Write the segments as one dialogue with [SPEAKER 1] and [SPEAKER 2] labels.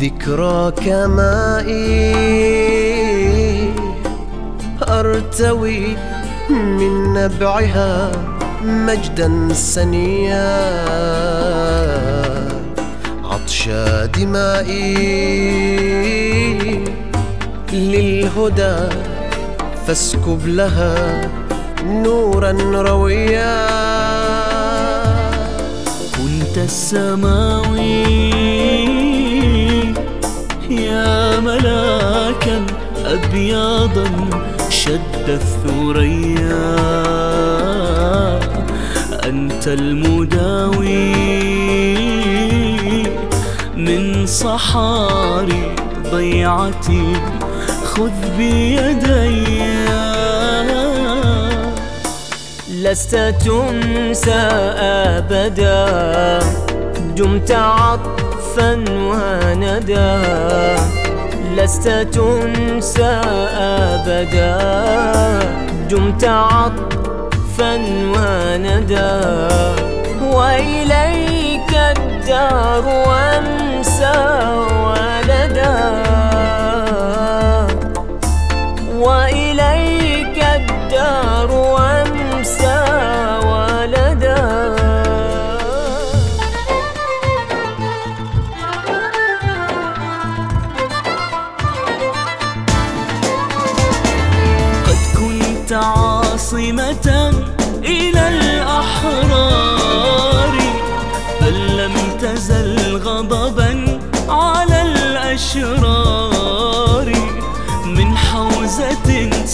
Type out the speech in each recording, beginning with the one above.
[SPEAKER 1] ذكراك مائي. أرتوي من نبعها مجدا سنيا. عطشى دمائي للهدى فاسكب لها نورا رويا.
[SPEAKER 2] كنت السماوي أبيضا شد الثريا. أنت المداوي من صحاري ضيعتي. خذ بيدي.
[SPEAKER 3] لست تنسى أبدا. دمت عطفا وندى. لست تنسى أبدا. دمت عطفا وندى. وإليك الدار وامسى ولدا وإليك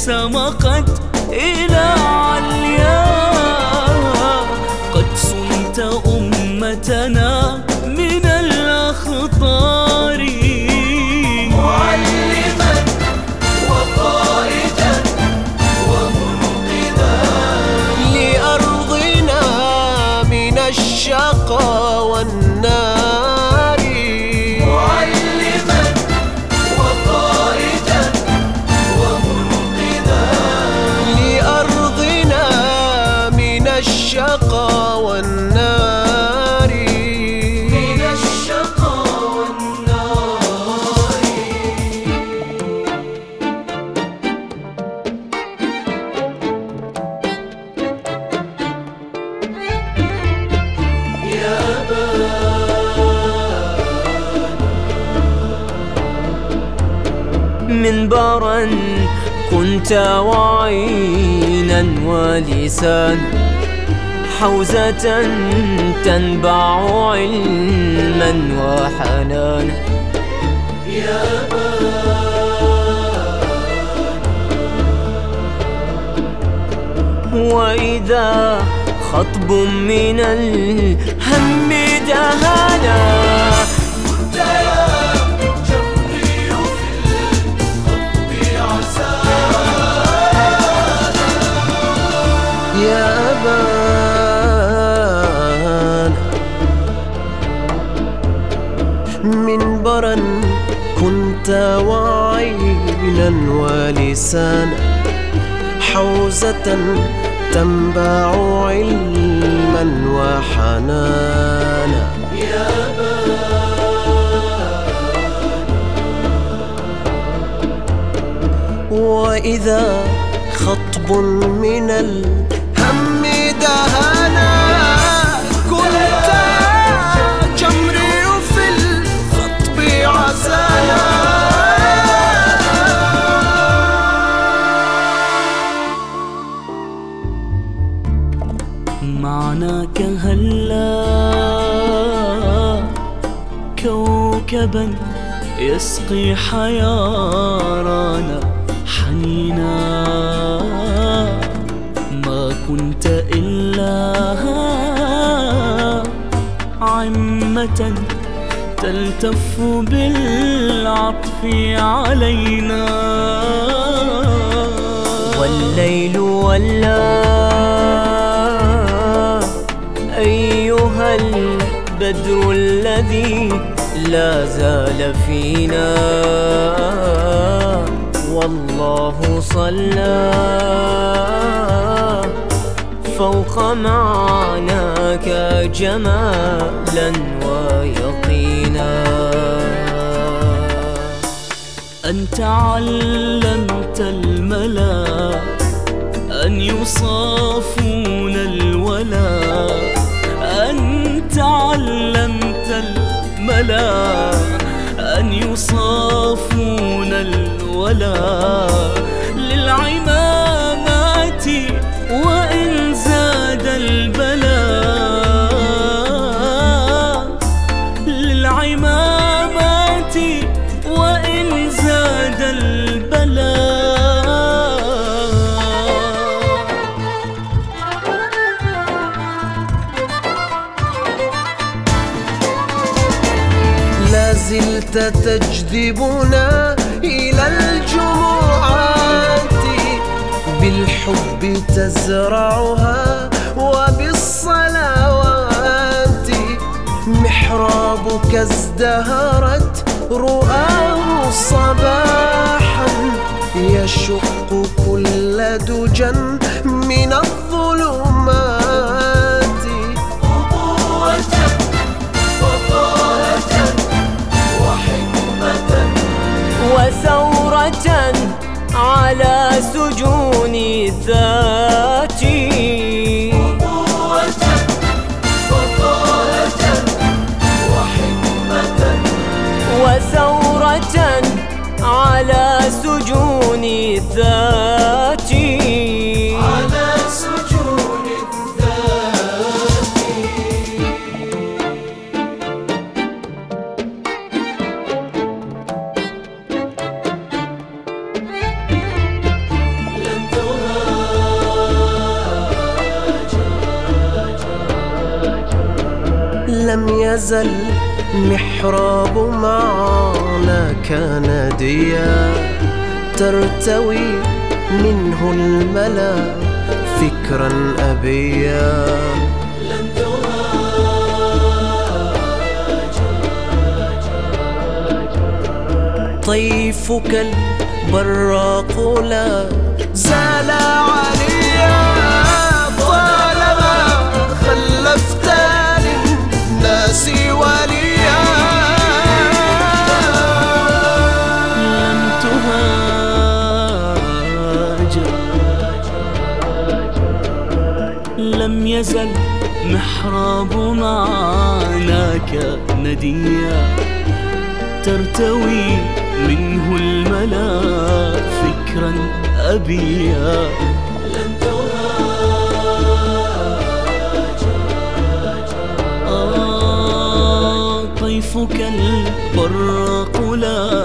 [SPEAKER 2] سمقت إلى عليا. قد صنت أمتنا
[SPEAKER 3] منبرا كنت وعينا ولسان. حوزة تنبع علما وحنانا. وإذا خطب من الهم دهانا.
[SPEAKER 1] ولسانا حوزة تنبع علما وحنانا. وإذا خطب من الهم
[SPEAKER 2] لبن يسقي حيارانا حنينا. ما كنت إلا عمة تلتف بالعطف علينا.
[SPEAKER 3] والليل ولا أيها البدر الذي لا زال فينا. والله صلى فوق معناك جمالا ويقينا.
[SPEAKER 2] أنت علمت الملا أن يصافون الملا أن يصافون الولا
[SPEAKER 1] زلت تجذبنا إلى الجمعات. بالحب تزرعها وبالصلوات. محرابك ازدهرت رؤاه صباحا. يشق كل دجى من الظلمات.
[SPEAKER 3] على سجون الذات وثورة على سجون الذات
[SPEAKER 1] لم يزل محراب معنا كنديا ترتوي منه الملا فكرا أبيا. طيفك البراق لا زال عليا.
[SPEAKER 2] يزل محراب معناك نديا ترتوي منه الملا فكرا أبيا. آه طيفك البراق لا